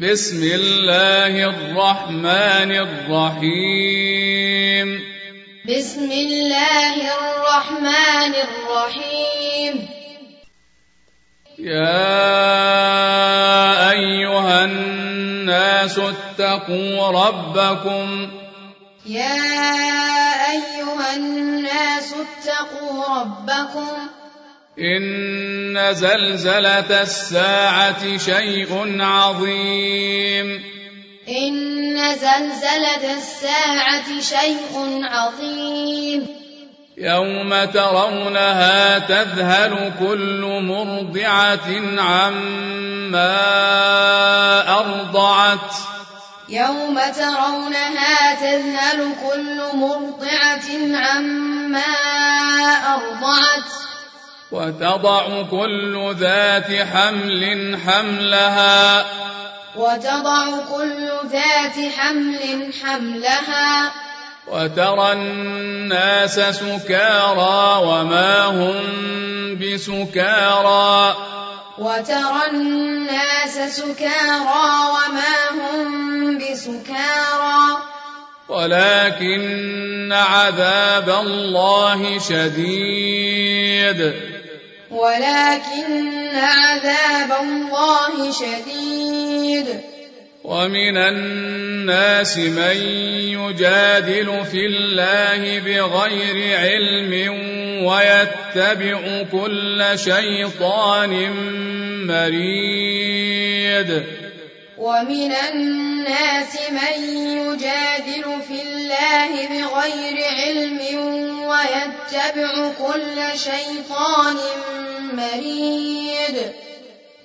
بسم الله الرحمن الرحيم. بسم الله الرحمن الرحيم. يا أيها الناس اتقوا ربكم. يا أيها الناس اتقوا ربكم. إن زلزلة الساعة شيء عظيم إن زلزلة الساعة شيء عظيم يوم ترونها تذهل كل مرضعة عما أرضعت يوم ترونها تذهل كل مرضعة عما أرضعت وتضع كل ذات حمل حملها. وتضع كل ذات حمل حملها. وترى الناس سكارى وما هم بسكارى. وترى الناس سكارى وما هم بسكارى. ولكن عذاب الله شديد. ولكن عذاب الله شديد. ومن الناس من يجادل في الله بغير علم ويتبع كل شيطان مريد. ومن الناس من يجادل في الله بغير علم ويتبع كل شيطان مريد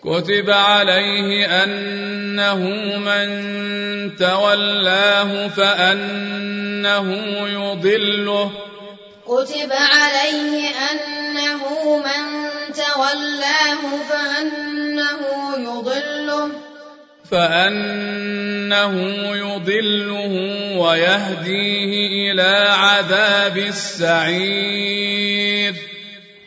كتب عليه أنه من تولاه فأنه يضله. كتب عليه أنه من تولاه فأنه يضله. فأنه يضله ويهديه إلى عذاب السعير.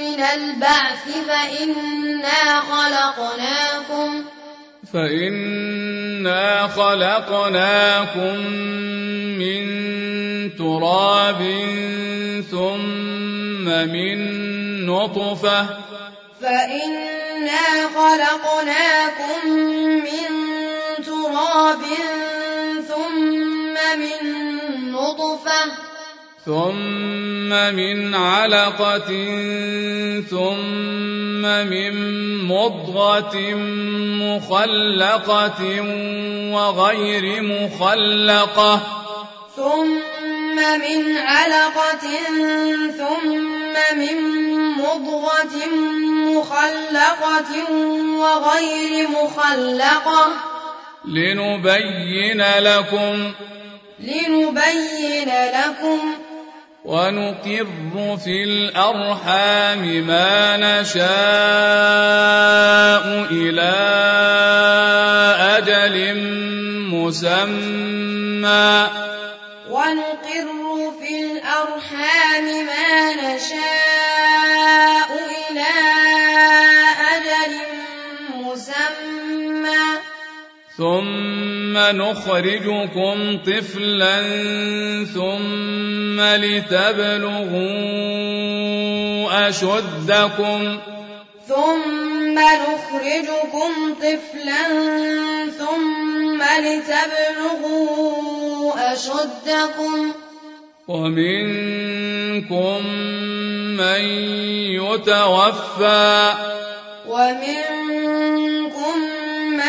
البعث فإنا خلقناكم فإنا خلقناكم من تراب ثم من نطفة فإنا خلقناكم من تراب ثم من نطفة ثم من علقة ثم من مضغة مخلقة وغير مخلقة. ثم من علقة ثم من مضغة مخلقة وغير مخلقة. لنبين لكم لنبين لكم ونقر في الأرحام ما نشاء إلى أجل مسمى. ثم نخرجكم طفلا ثم لتبلغوا أشدكم ثم نخرجكم طفلا ثم لتبلغوا أشدكم ومنكم من يتوفى ومنكم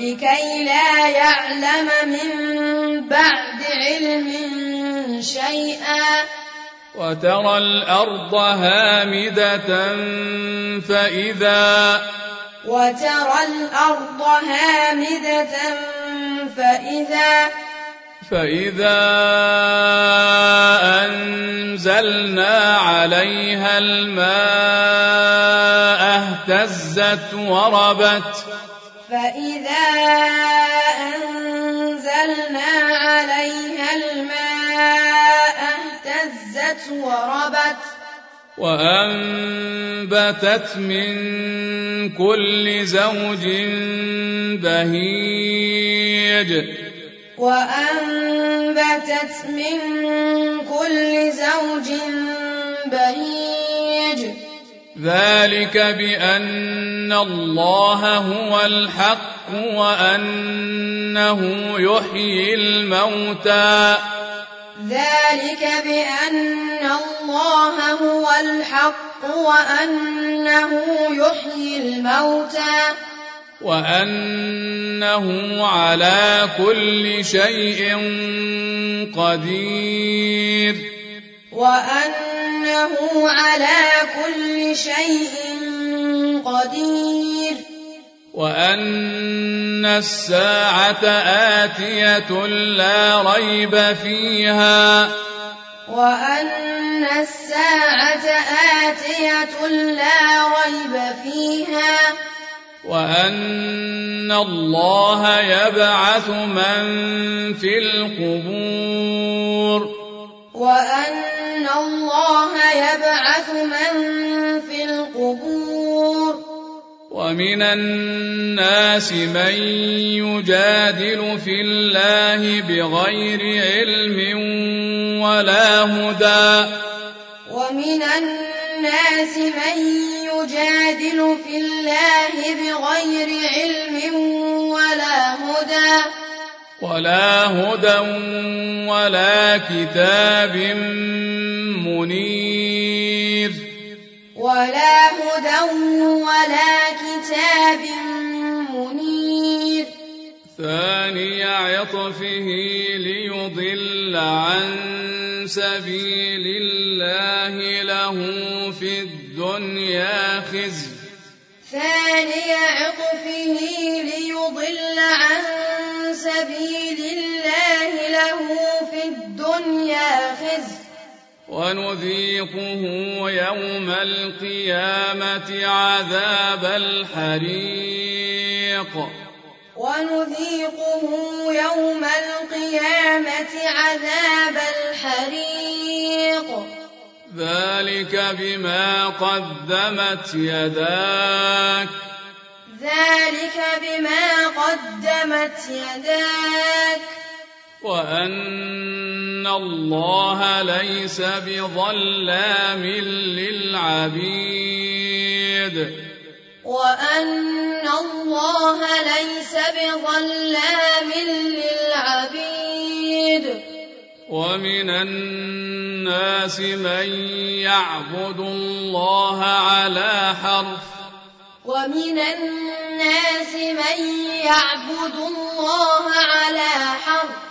لكي لا يعلم من بعد علم شيئا. وترى الأرض هامدة فإذا وترى الأرض هامدة فإذا فإذا أنزلنا عليها الماء اهتزت وربت فإذا أنزلنا عليها الماء اهتزت وربت وأنبتت من كل زوج بهيج وأنبتت من كل زوج بهيج ذلك بأن الله هو الحق وأنه يحيي الموتى. ذلك بأن الله هو الحق وأنه يحيي الموتى. وأنه على كل شيء قدير. وأنه على كل شيء قدير. وأن الساعة آتية لا ريب فيها. وأن الساعة آتية لا ريب فيها. وأن الله يبعث من في القبور. وأن الله يبعث من في القبور ومن الناس من يجادل في الله بغير علم ولا هدى ومن الناس من يجادل في الله بغير علم ولا هدى ولا هدى ولا كتاب منير. ولا هدى ولا كتاب منير. ثاني عطفه ليضل عن سبيل الله له في الدنيا خزي. ثاني عطفه ليضل ونذيقه يوم القيامة عذاب الحريق. ونذيقه يوم القيامة عذاب الحريق. ذلك بما قدمت يداك. ذلك بما قدمت يداك. وأن الله ليس بظلام للعبيد وأن الله ليس بظلام للعبيد ومن الناس من يعبد الله على حرف ومن الناس من يعبد الله على حرف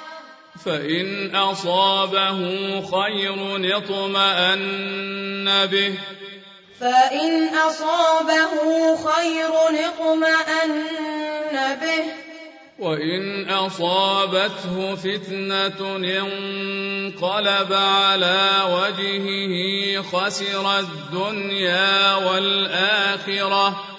فإن أصابه خير اطمأن به. فإن أصابه خير اطمأن به. وإن أصابته فتنة انقلب على وجهه خسر الدنيا والآخرة.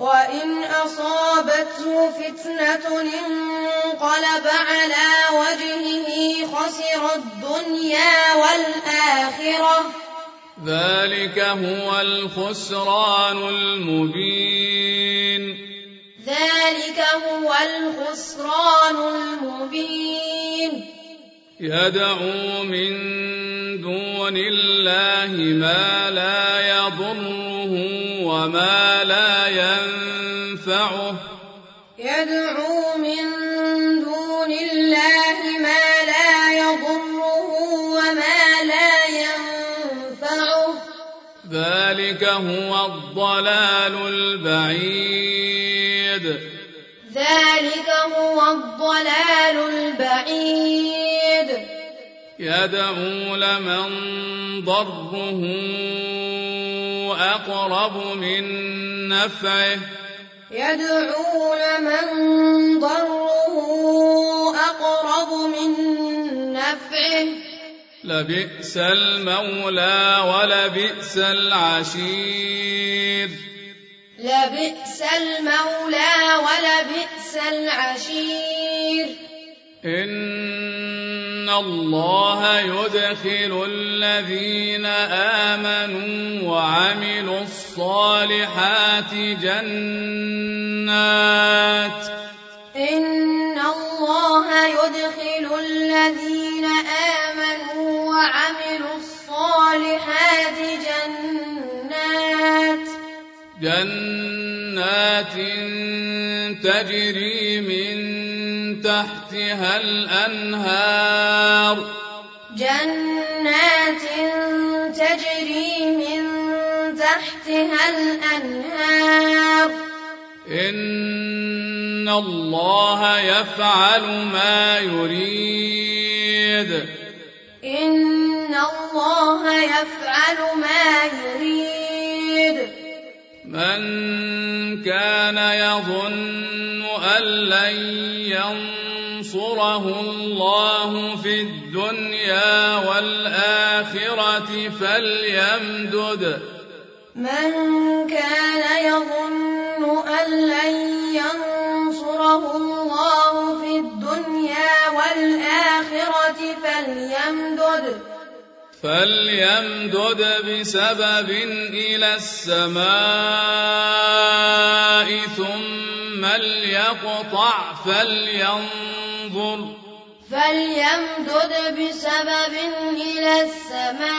وإن أصابته فتنة انقلب على وجهه خسر الدنيا والآخرة ذلك هو الخسران المبين ذلك هو الخسران المبين يدعو من دون الله ما لا يضره وما هو الضلال البعيد. ذلك هو الضلال البعيد. يدعو لمن ضره أقرب من نفعه. يدعو لمن ضره أقرب من نفعه. لبئس المولى ولبئس العشير. لبئس المولى ولبئس العشير. إن الله يدخل الذين آمنوا وعملوا الصالحات جنات. إن الله يدخل الذين آمنوا وعملوا الصالحات جنات جنات تجري من تحتها الأنهار. جنات تجري من تحتها الأنهار. إن الله يفعل ما يريد. إن الله يفعل ما يريد. من كان يظن أن لن ينصره الله في الدنيا والآخرة فليمدد. من كان يظن أن لن ينصره الله فليمدد بسبب إلى السماء ثم ليقطع فلينظر فليمدد بسبب إلى السماء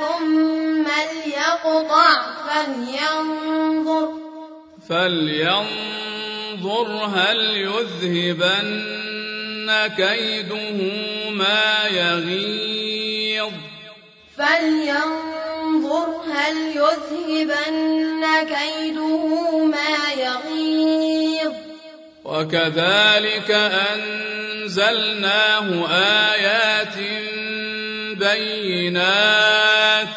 ثم ليقطع فلينظر فلينظر هل يذهبن كيده ما يغيظ فلينظر هل يذهبن كيده ما يغيظ وكذلك أنزلناه آيات بينات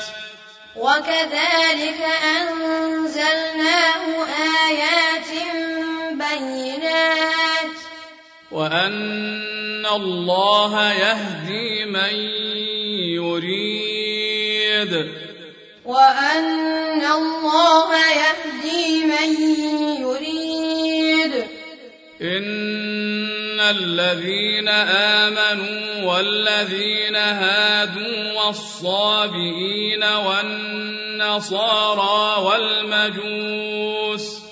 وكذلك أنزلناه آيات بينات وأن الله يهدي من يريد وأن الله يهدي من يريد إن الذين آمنوا والذين هادوا والصابئين والنصارى والمجوس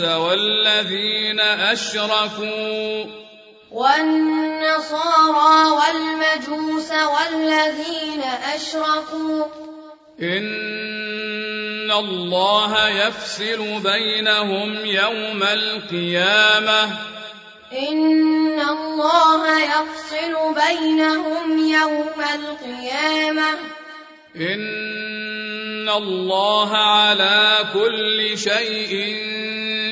والذين أشركوا. والنصارى والمجوس والذين أشركوا. إن الله يفصل بينهم يوم القيامة. إن الله يفصل بينهم يوم القيامة. إن الله على كل شيء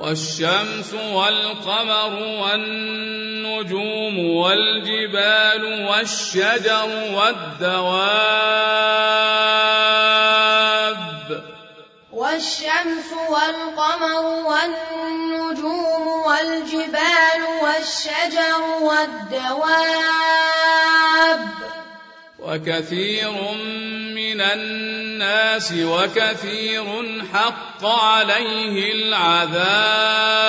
والشمس والقمر والنجوم والجبال والشجر والدواب والشمس والقمر والنجوم والجبال والشجر والدواب وكثير من الناس وكثير حق عليه العذاب.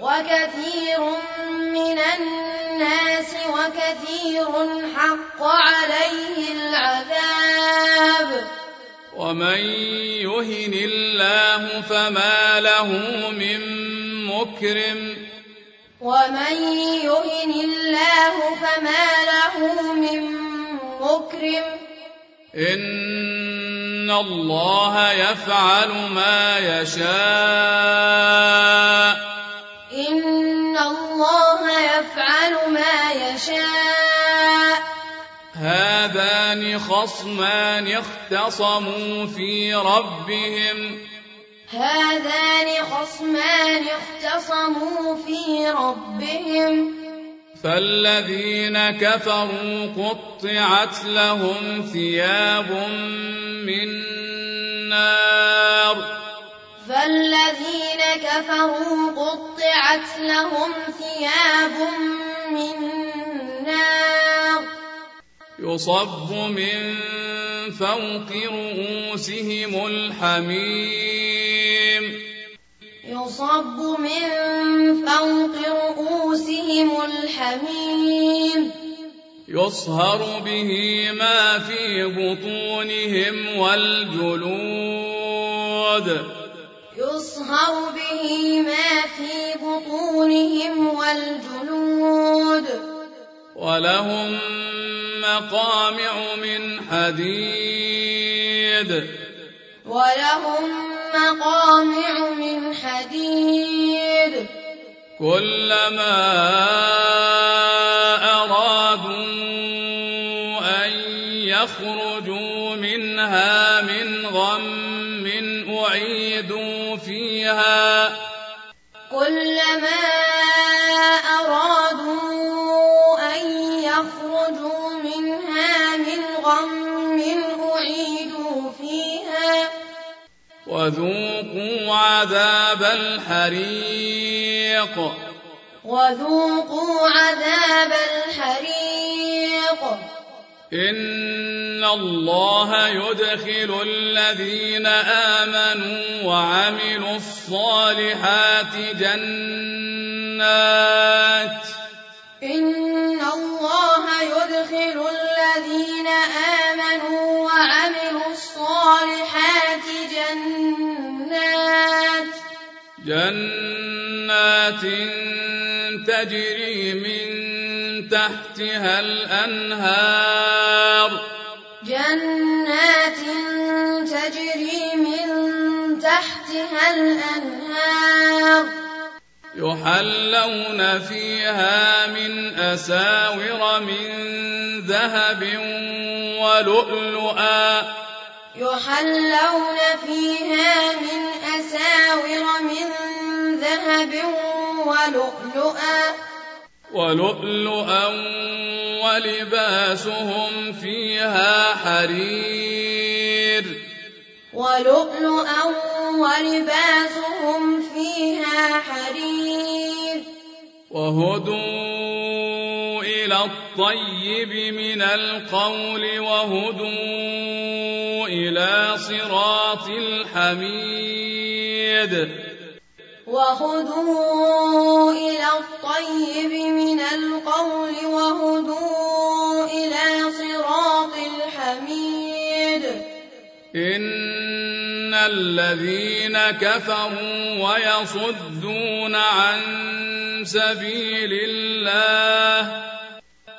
وكثير من الناس وكثير حق عليه العذاب. ومن يهن الله فما له من مكرم. ومن يهن الله فما له من مكرم إن الله يفعل ما يشاء. إن الله يفعل ما يشاء. هذان خصمان اختصموا في ربهم. هذان خصمان اختصموا في ربهم. فالذين كفروا قطعت لهم ثياب من نار. فالذين كفروا قطعت لهم ثياب من نار. يصب من فوق رؤوسهم الحميم يصب من فوق رؤوسهم الحميم. يصهر به ما في بطونهم والجلود. يصهر به ما في بطونهم والجلود. ولهم مقامع من حديد. ولهم مقامع من حديد. كلما أرادوا أن يخرجوا منها من غم أعيدوا فيها وذوقوا عذاب الحريق. وذوقوا عذاب الحريق. إن الله يدخل الذين آمنوا وعملوا الصالحات جنات. إن الله يدخل الذين آمنوا وعملوا الصالحات جنات. جنات تجري من تحتها الأنهار. جنات تجري من تحتها الأنهار. يحلون فيها من أساور من ذهب ولؤلؤا. يحلون فيها من أساور من ذهب ولؤلؤا ولؤلؤا ولباسهم فيها حرير. ولؤلؤا ولباسهم فيها حرير. وهدوا إلى الطيب من القول وهدوا إلى صراط الحميد. وهدوا إلى الطيب من القول وهدوا إلى صراط الحميد. إن الذين كفروا ويصدون عن سبيل الله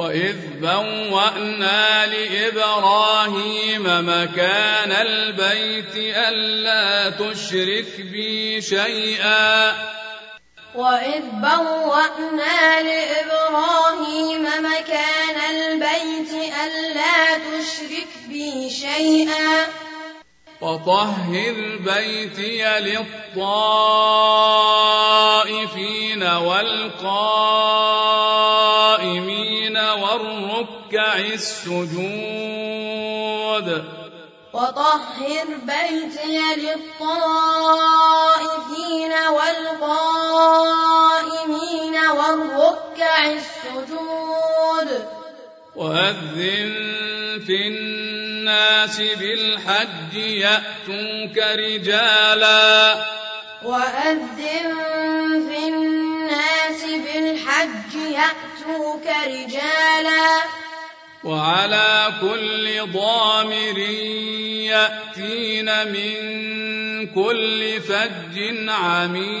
وإذ بوأنا لإبراهيم مكان البيت ألا تشرك بي شيئا وإذ بوأنا لإبراهيم مكان البيت ألا تشرك بي شيئا وطهر بيتي للطائفين والقائمين والركع السجود. وطهر بيتي للطائفين والقائمين والركع السجود. وأذن في الناس بالحج يأتوك رجالا. وأذن في الناس بالحج يأتوك رجالا. وعلى كل ضامر يأتين من كل فج عميق.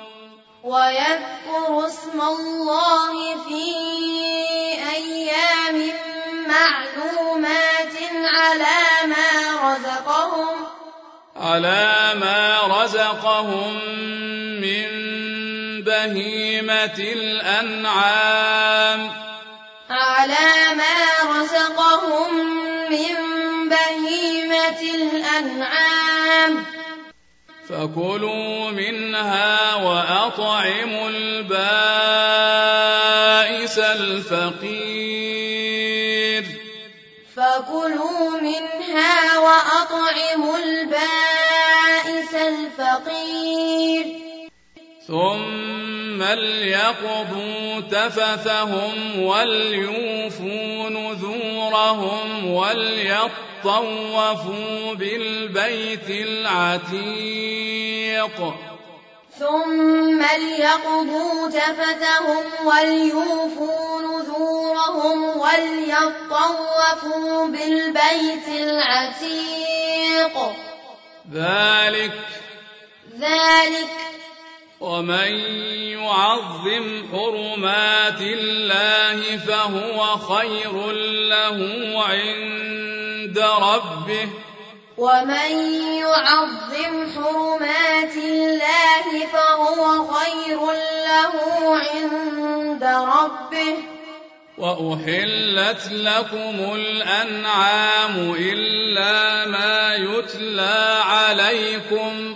ويذكر اسم الله في أيام معلومات على ما رزقهم على ما رزقهم من بهيمة الأنعام. على ما رزقهم من بهيمة الأنعام. فكلوا منها وأطعموا البائس الفقير فكلوا منها وأطعموا البائس الفقير ثم ليقضوا تفثهم وليوفوا نذورهم وليطوفوا بالبيت العتيق ثم ليقضوا تفتهم وليوفوا نذورهم وليطوفوا بالبيت العتيق ذلك ذلك ومن يعظم حرمات الله فهو خير له عند ربه. ومن يعظم حرمات الله فهو خير له عند ربه. وأحلت لكم الأنعام إلا ما يتلى عليكم.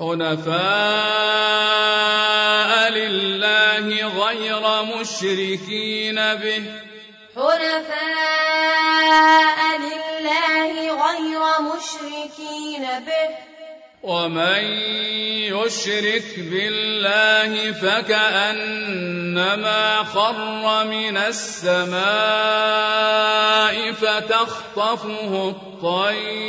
حنفاء لله غير مشركين به. حنفاء لله غير مشركين به. ومن يشرك بالله فكأنما خر من السماء فتخطفه الطير.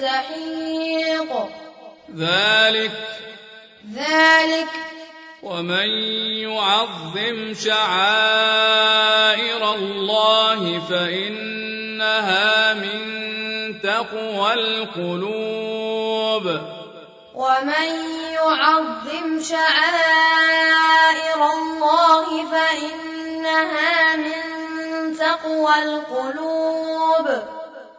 زحيق. ذلك ذلك ومن يعظم شعائر الله فإنها من تقوى القلوب. ومن يعظم شعائر الله فإنها من تقوى القلوب.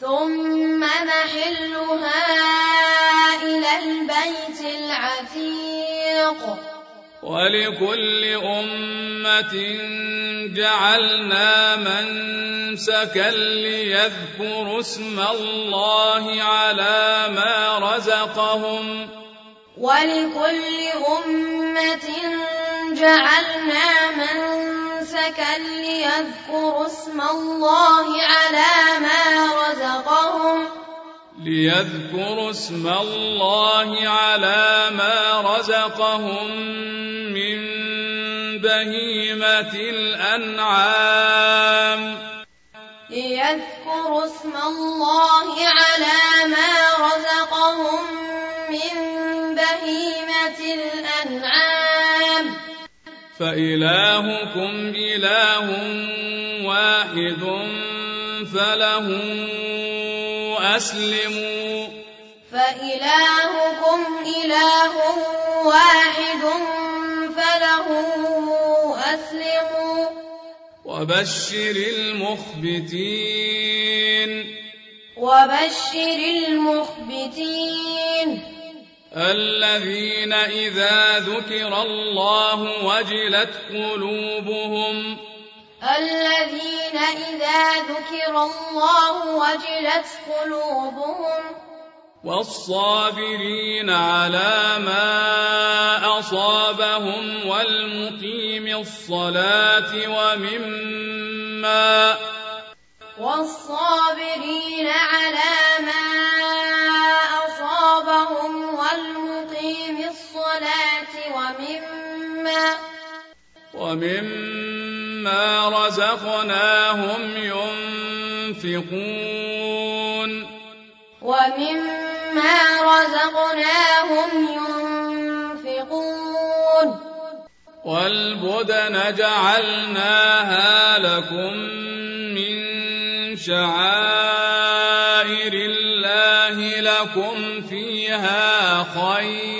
ثم محلها إلى البيت العتيق. ولكل أمة جعلنا منسكا ليذكروا اسم الله على ما رزقهم. ولكل أمة جعلنا منسكا ليذكروا اسم الله على ما رزقهم. ليذكروا اسم الله على ما رزقهم من بهيمة الأنعام. ليذكروا اسم الله على ما رزقهم من بهيمة الأنعام. فإلهكم إله واحد فله أسلموا. فإلهكم إله واحد فله أسلموا. وبشر المخبتين. وبشر المخبتين. الذين إذا ذكر الله وجلت قلوبهم الذين إذا ذكر الله وجلت قلوبهم والصابرين على ما أصابهم والمقيم الصلاة ومما والصابرين على ما ومما رزقناهم ينفقون. ومما رزقناهم ينفقون. والبدن جعلناها لكم من شعائر الله لكم فيها خير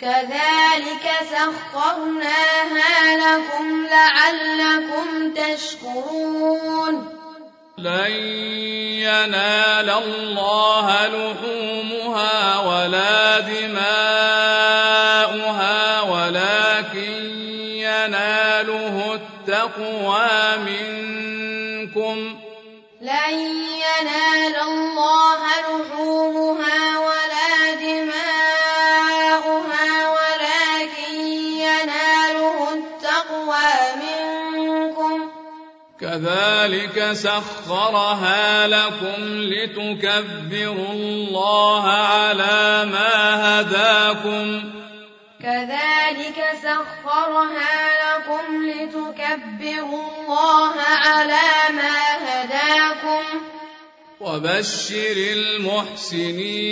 كذلك سخرناها لكم لعلكم تشكرون. لن ينال الله لحومها ولا دماؤها كذلك سخرها لكم لتكبروا الله على ما هداكم. كذلك سخرها لكم لتكبروا الله على ما هداكم. وبشر المحسنين.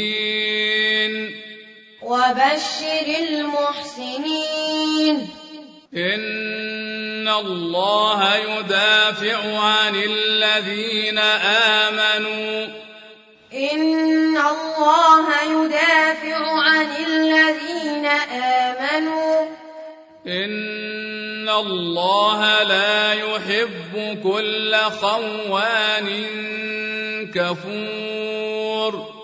وبشر المحسنين. إن الله يدافع عن الذين آمنوا. إن الله يدافع عن الذين آمنوا. إن الله لا يحب كل خوان كفور.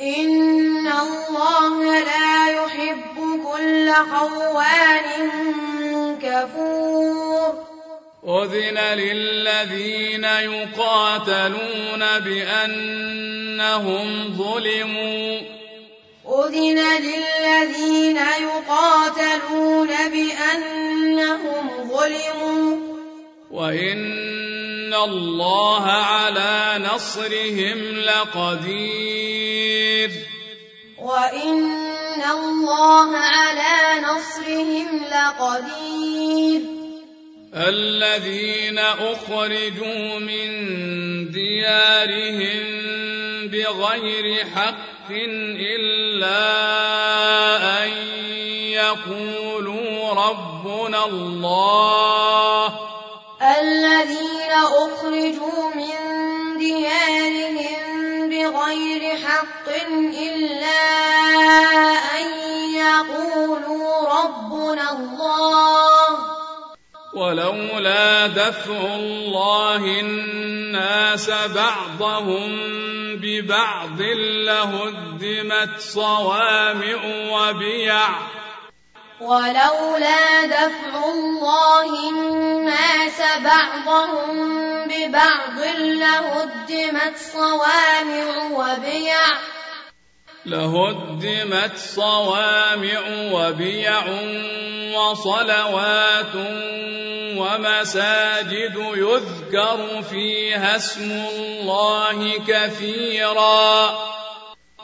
إن الله لا يحب كل خوان كفور أذن للذين يقاتلون بأنهم ظلموا. أذن للذين يقاتلون بأنهم ظلموا. وإن الله على نصرهم لقدير. وإن الله على نصرهم لقدير. الذين أخرجوا من ديارهم بغير حق إلا أن يقولوا ربنا الله الذين أخرجوا من ديارهم بغير حق إلا أن يقولوا ربنا الله. ولولا دفع الله الناس بعضهم ببعض لهدمت صوامع وبيع. ولولا دفع الله الناس بعضهم ببعض لهدمت صوامع وبيع لهدمت صوامع وبيع وصلوات ومساجد يذكر فيها اسم الله كثيرا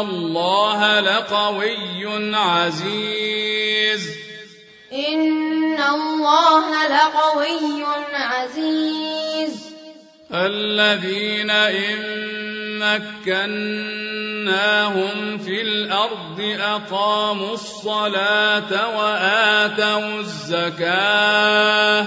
الله لقوي عزيز إن الله لقوي عزيز الذين إن مكناهم في الأرض أقاموا الصلاة وآتوا الزكاة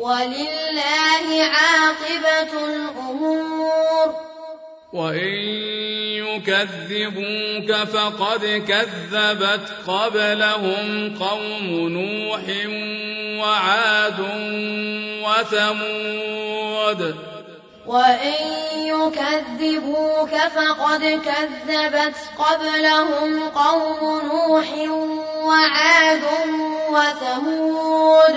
ولله عاقبة الأمور. وإن يكذبوك فقد كذبت قبلهم قوم نوح وعاد وثمود. وإن يكذبوك فقد كذبت قبلهم قوم نوح وعاد وثمود.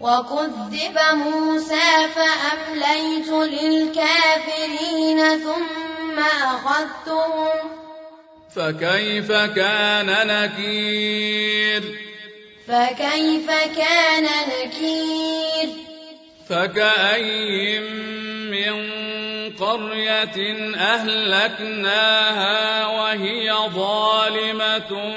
وكذب موسى فأمليت للكافرين ثم أخذتهم. فكيف كان نكير؟ فكيف كان نكير؟ فكأي من قرية أهلكناها وهي ظالمة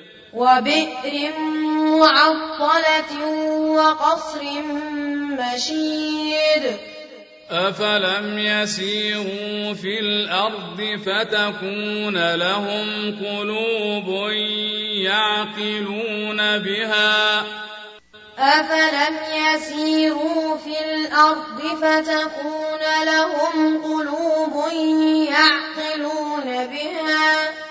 وبئر معطلة وقصر مشيد. أفلم يسيروا في الأرض فتكون لهم قلوب يعقلون بها. أفلم يسيروا في الأرض فتكون لهم قلوب يعقلون بها.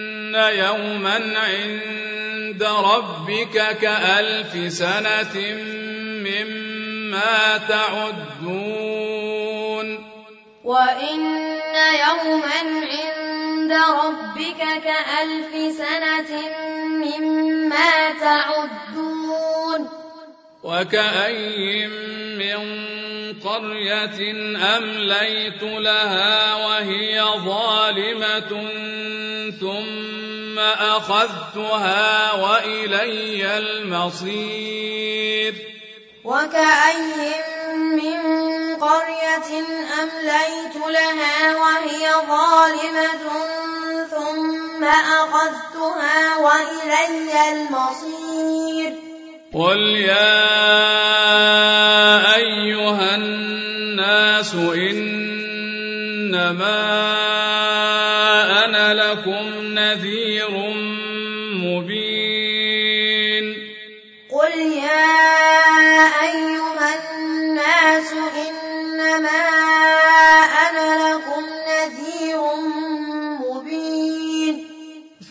يوما عند ربك كألف سنة مما تعدون وإن يوما عند ربك كألف سنة مما تعدون وكأي من قرية أمليت لها وهي ظالمة ثم أخذتها وإلي المصير. وكأي من قرية أمليت لها وهي ظالمة ثم أخذتها وإلي المصير. قل يا أيها الناس إنما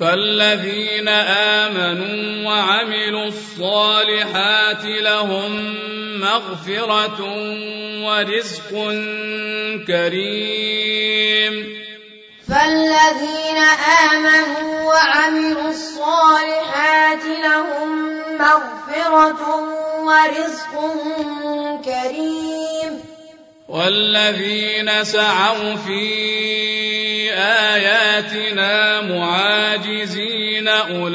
فالذين آمنوا وعملوا الصالحات لهم مغفرة ورزق كريم. فالذين آمنوا وعملوا الصالحات لهم مغفرة ورزق كريم. والذين سعوا في آياتنا معاجزين أولئك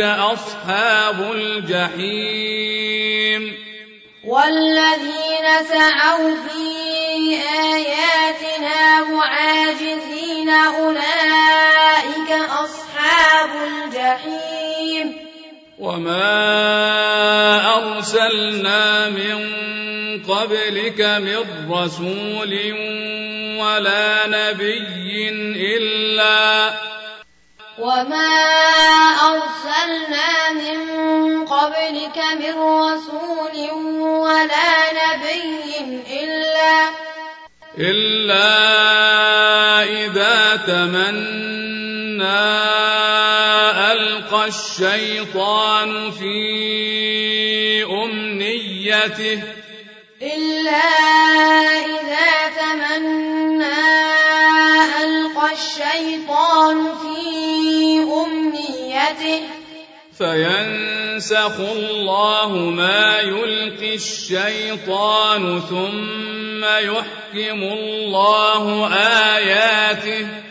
أصحاب الجحيم. والذين سعوا في آياتنا معاجزين أولئك أصحاب الجحيم. وما أرسلنا من قبلك من رسول ولا نبي إلا وما أرسلنا من قبلك من رسول ولا نبي إلا إلا إذا تمنى الشيطان في أمنيته. إلا إذا تمنى ألقى الشيطان في أمنيته. فينسخ الله ما يلقي الشيطان ثم يحكم الله آياته.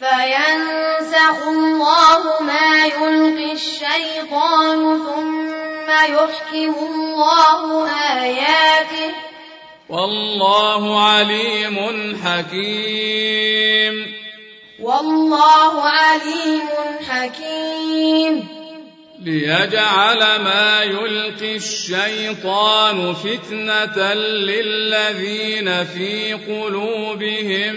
فينسخ الله ما يلقي الشيطان ثم يحكم الله آياته والله عليم حكيم والله عليم حكيم ليجعل ما يلقي الشيطان فتنة للذين في قلوبهم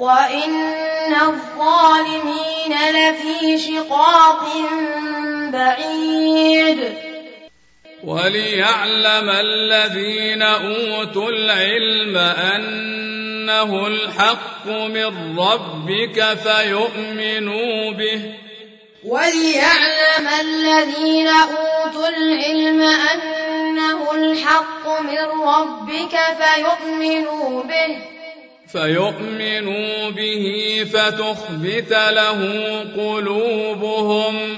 وإن الظالمين لفي شقاق بعيد وليعلم الذين أوتوا العلم أنه الحق من ربك فيؤمنوا به وليعلم الذين أوتوا العلم أنه الحق من ربك فيؤمنوا به فيؤمنوا به فتخبت له قلوبهم.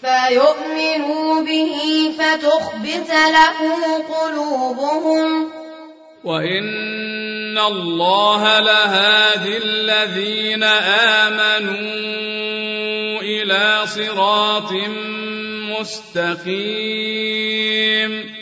فيؤمنوا به فتخبت له قلوبهم. وإن الله لهادي الذين آمنوا إلى صراط مستقيم.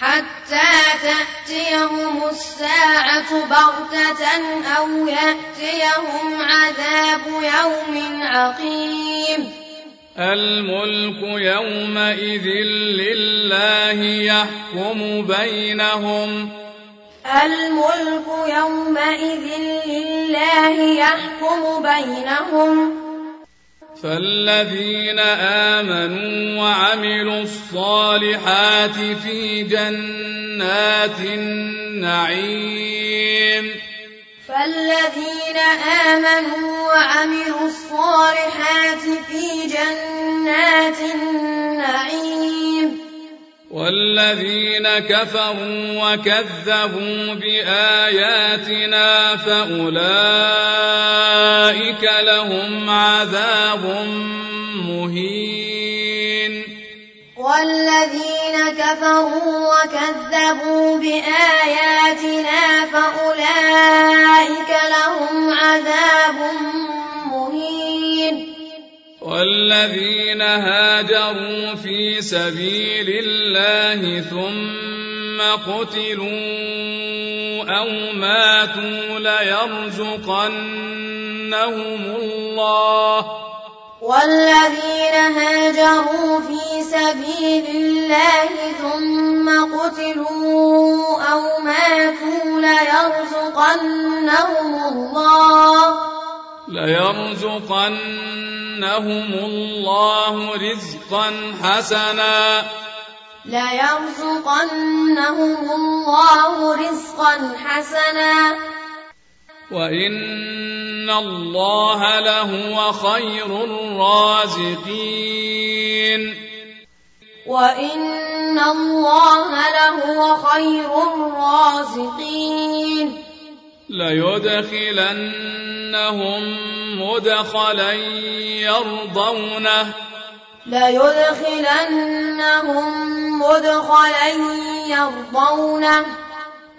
حتى تأتيهم الساعة بغتة أو يأتيهم عذاب يوم عقيم. الملك يومئذ لله يحكم بينهم. الملك يومئذ لله يحكم بينهم. فالذين آمنوا وعملوا الصالحات في جنات النعيم فالذين آمنوا وعملوا الصالحات في جنات النعيم والذين كفروا وكذبوا بآياتنا فأولئك لهم عذاب مهين. والذين كفروا وكذبوا بآياتنا فأولئك لهم عذاب مهين. والذين هاجروا في سبيل الله ثم قتلوا أو ماتوا ليرزقنهم الله. والذين هاجروا في سبيل الله ثم قتلوا أو ماتوا ليرزقنهم الله. ليرزقنهم الله رزقا حسنا. ليرزقنهم الله رزقا حسنا. وإن الله لهو خير الرازقين. وإن الله لهو خير الرازقين. ليدخلنهم مدخلا يرضونه. ليدخلنهم مدخلا يرضونه.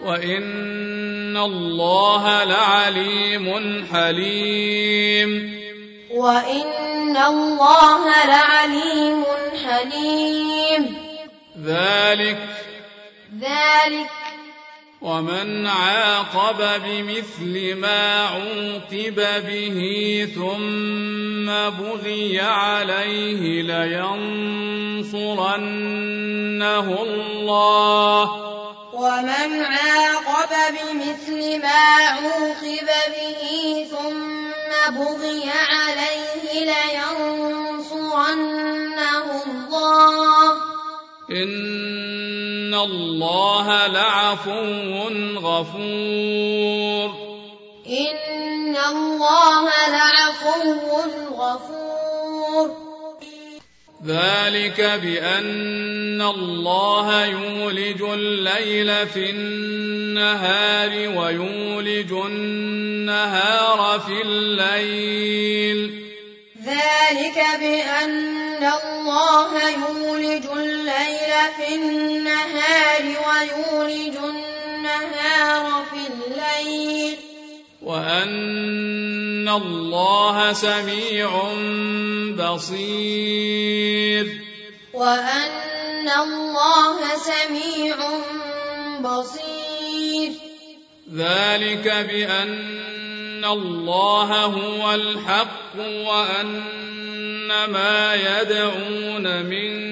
وإن الله لعليم حليم. وإن الله لعليم حليم. ذلك ذلك ومن عاقب بمثل ما عوقب به ثم بغي عليه لينصرنه الله. ومن عاقب بمثل ما عوقب به ثم بغي عليه لينصرنه الله. إن الله لعفو غفور إن الله لعفو غفور ذلك بأن الله يولج الليل في النهار ويولج النهار في الليل ذلك بأن الله يولج الليل في النهار ويولج النهار في الليل. وأن الله سميع بصير. وأن الله سميع بصير. ذلك بأن الله هو الحق وأن ما يدعون من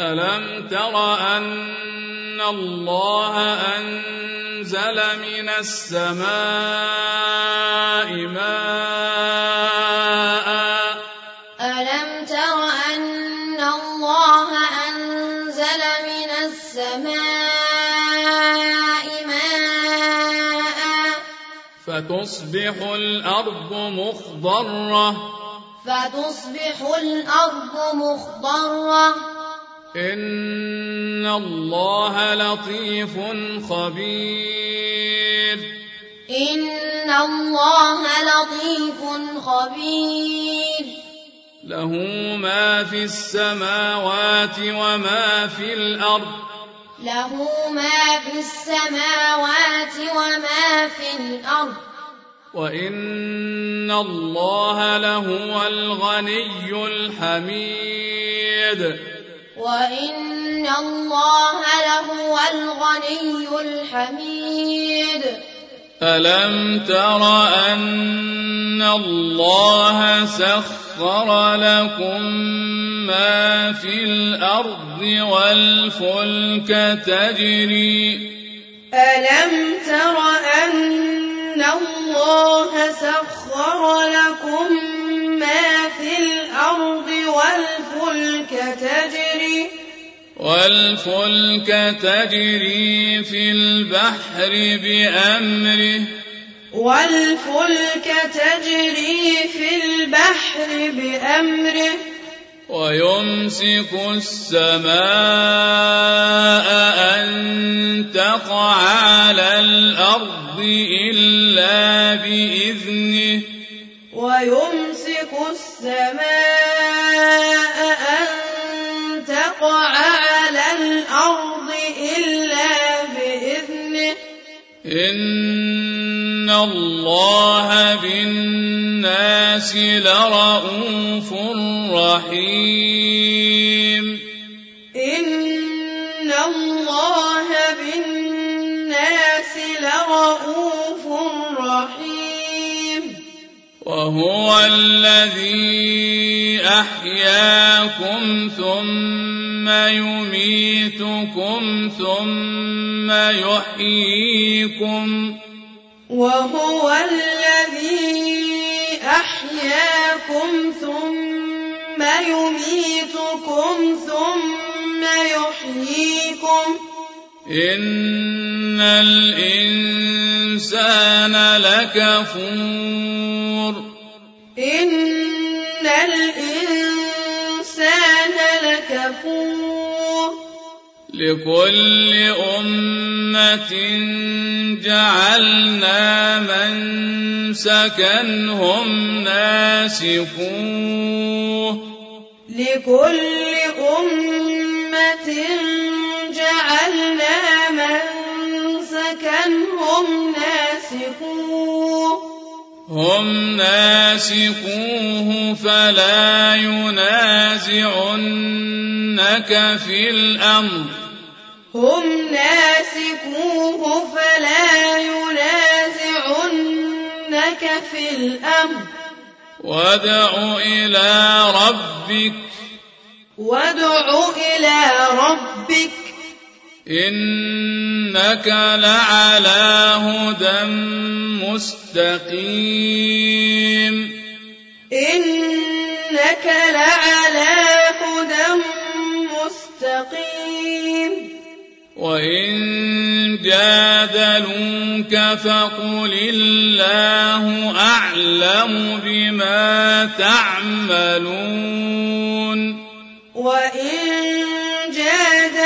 ألم تر أن الله أنزل من السماء ماء ألم تر أن الله أنزل من السماء ماء فتصبح الأرض مخضرة فتصبح الأرض مخضرة إن الله لطيف خبير إن الله لطيف خبير له ما في السماوات وما في الأرض له ما في السماوات وما في الأرض وإن الله لهو الغني الحميد وإن الله لهو الغني الحميد ألم تر أن الله سخر لكم ما في الأرض والفلك تجري ألم تر أن الله سخر لكم ما في الأرض والفلك تجري والفلك تجري في البحر بأمره. والفلك تجري في البحر بأمره. ويمسك السماء أن تقع على الأرض إلا بإذنه. ويمسك السماء أن تقع إن الله بالناس لرؤوف رحيم إن وهو الذي أحياكم ثم يميتكم ثم يحييكم وهو الذي أحياكم ثم يميتكم ثم يحييكم. إن الإنسان لكفور. إن الإنسان لكفور لكل أمة جعلنا منسكا هم ناسكوه. لكل أمة جعلنا منسكا هم ناسكوه. هم ناسكوه فلا ينازعنك في الأمر. هم ناسكوه فلا ينازعنك في الأمر. وادع إلى ربك. وادع إلى ربك. إنك لعلى هدى مستقيم. إنك لعلى هدى مستقيم. وإن جادلوك فقل الله أعلم بما تعملون. وإن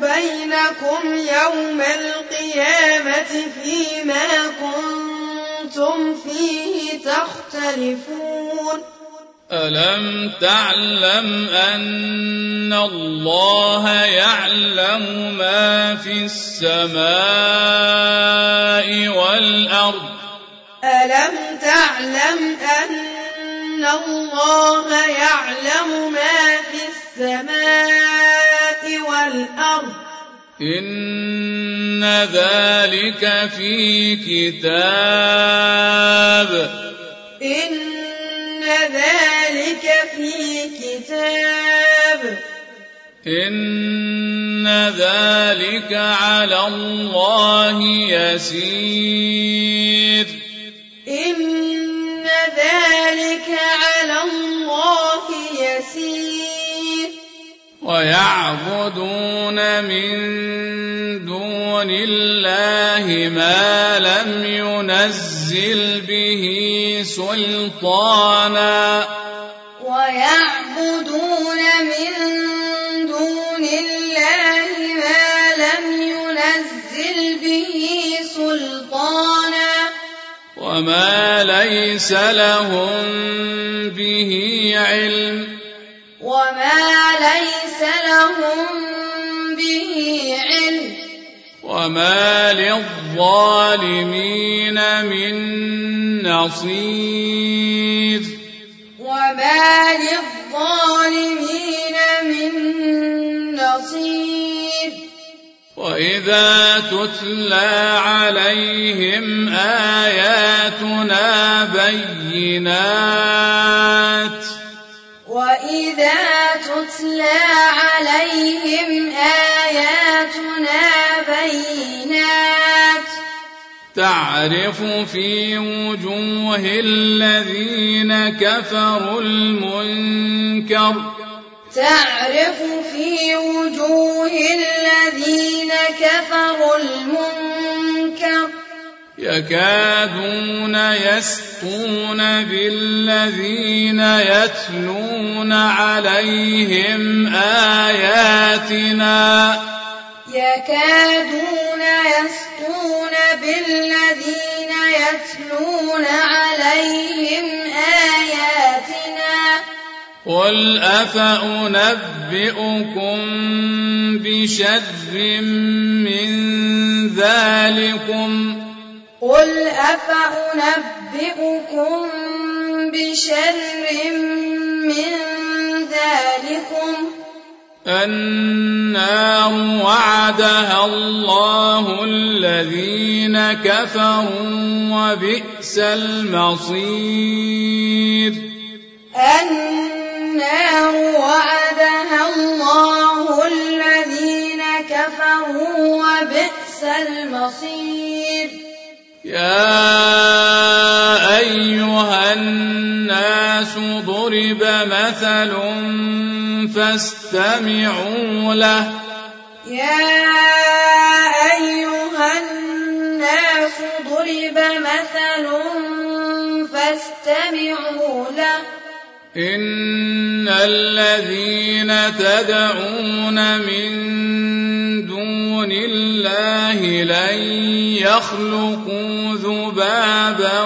بينكم يوم القيامة فيما كنتم فيه تختلفون ألم تعلم أن الله يعلم ما في السماء والأرض؟ ألم تعلم أن الله يعلم ما في السماء والأرض إن ذلك في كتاب. إن ذلك في كتاب. إن ذلك على الله يسير. إن ذلك على الله يسير. ويعبدون من دون الله ما لم ينزل به سلطانا. ويعبدون من دون الله ما لم ينزل به سلطانا. وما ليس لهم به علم. وما ليس لهم به علم وما للظالمين من نصير وما للظالمين من نصير وإذا تتلى عليهم آياتنا بينات تعرف في وجوه الذين كفروا المنكر. تعرف في وجوه الذين كفروا المنكر. يكادون يسطون بالذين يتلون عليهم آياتنا. يكادون يسطون بالذين يتلون عليهم آياتنا قل أفأنبئكم بشر من ذلكم؟ قل أفأنبئكم بشر من ذلكم؟ النار وعدها الله الذين كفروا وبئس المصير. النار وعدها الله الذين كفروا وبئس المصير. يا أيها الناس ضرب مثل فاستمعوا له. يا أيها الناس ضرب مثل فاستمعوا له. إن الذين تدعون من دون الله لن يخلقوا ذبابا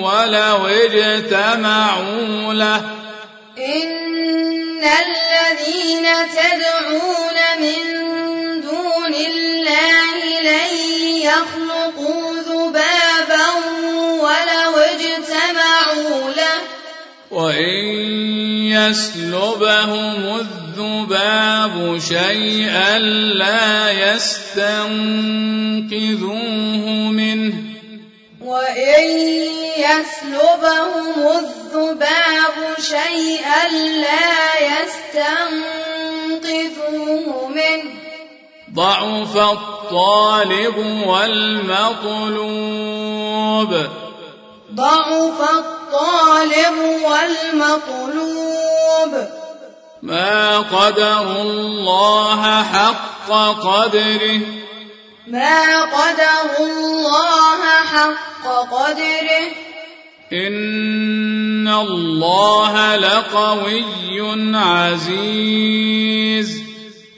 ولو اجتمعوا له إن الذين تدعون من وإن يسلبهم الذباب شيئا لا يستنقذوه منه. وإن يسلبهم الذباب شيئا لا يستنقذوه منه. ضعف الطالب والمطلوب. ضعف الطالب والمطلوب. ما قدر الله حق قدره. ما قدر الله حق قدره. إن الله لقوي عزيز.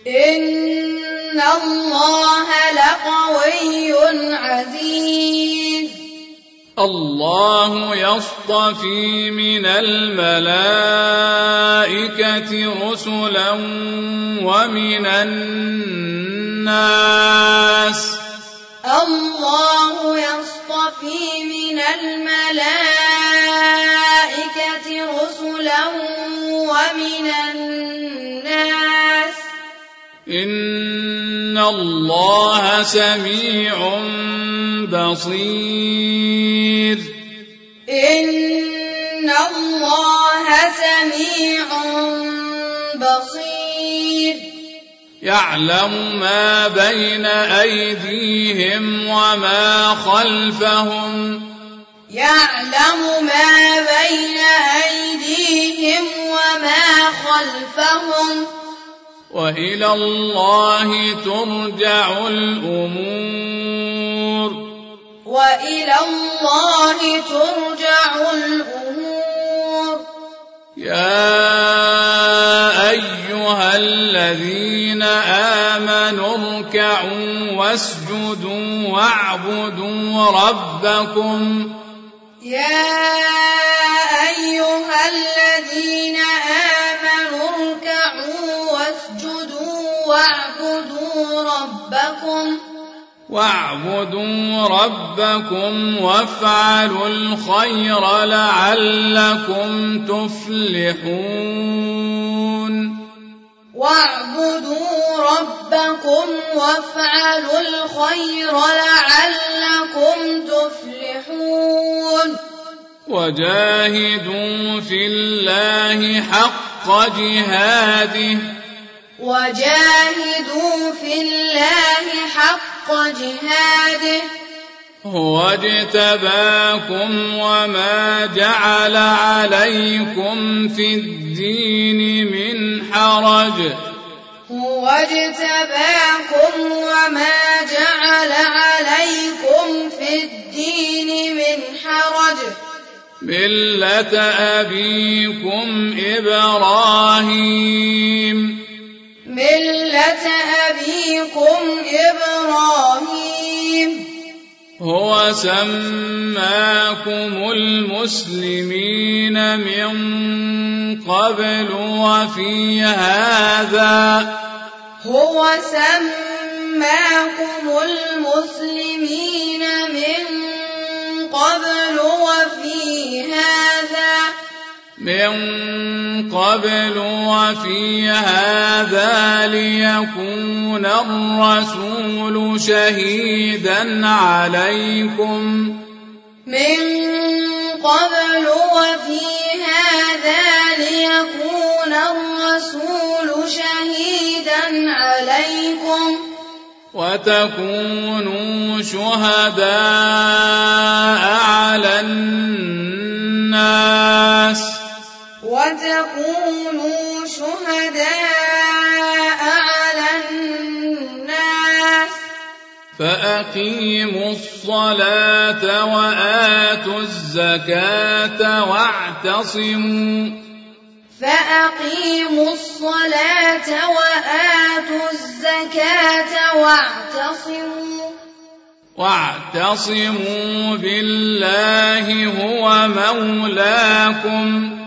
إن الله لقوي عزيز. الله يصطفي من الملائكة رسلا ومن الناس. الله يصطفي من الملائكة رسلا ومن الناس. إن الله سميع بصير إن الله سميع بصير يعلم ما بين أيديهم وما خلفهم يعلم ما بين أيديهم وما خلفهم وإلى الله ترجع الأمور. وإلى الله ترجع الأمور. يا أيها الذين آمنوا اركعوا واسجدوا واعبدوا ربكم. يا أيها الذين آمنوا اركعوا واسجدوا واعبدوا ربكم واعبدوا ربكم وافعلوا الخير لعلكم تفلحون. واعبدوا ربكم وافعلوا الخير لعلكم تفلحون. وجاهدوا في الله حق جهاده. وجاهدوا في الله حق جهاده. هو اجتباكم وما جعل عليكم في الدين من حرج. هو اجتباكم وما جعل عليكم في الدين من حرج. ملة أبيكم إبراهيم ملة أبيكم إبراهيم هو سماكم المسلمين من قبل وفي هذا هو سماكم المسلمين هذا من قبل وفي هذا ليكون الرسول شهيدا عليكم. من قبل وفي هذا ليكون الرسول شهيدا عليكم. وتكونوا شهداء على الناس. وتكونوا شهداء على الناس. فأقيموا الصلاة وآتوا الزكاة واعتصموا. فأقيموا الصلاة وآتوا الزكاة واعتصموا. واعتصموا بالله هو مولاكم.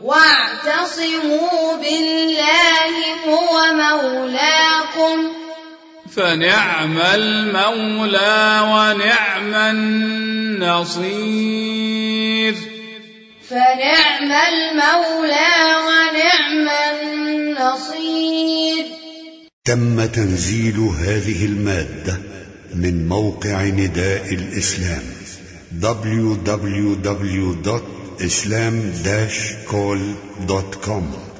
واعتصموا بالله هو مولاكم. فنعم المولى ونعم النصير. فنعم المولى ونعم النصير. تم تنزيل هذه المادة من موقع نداء الإسلام www.islam-call.com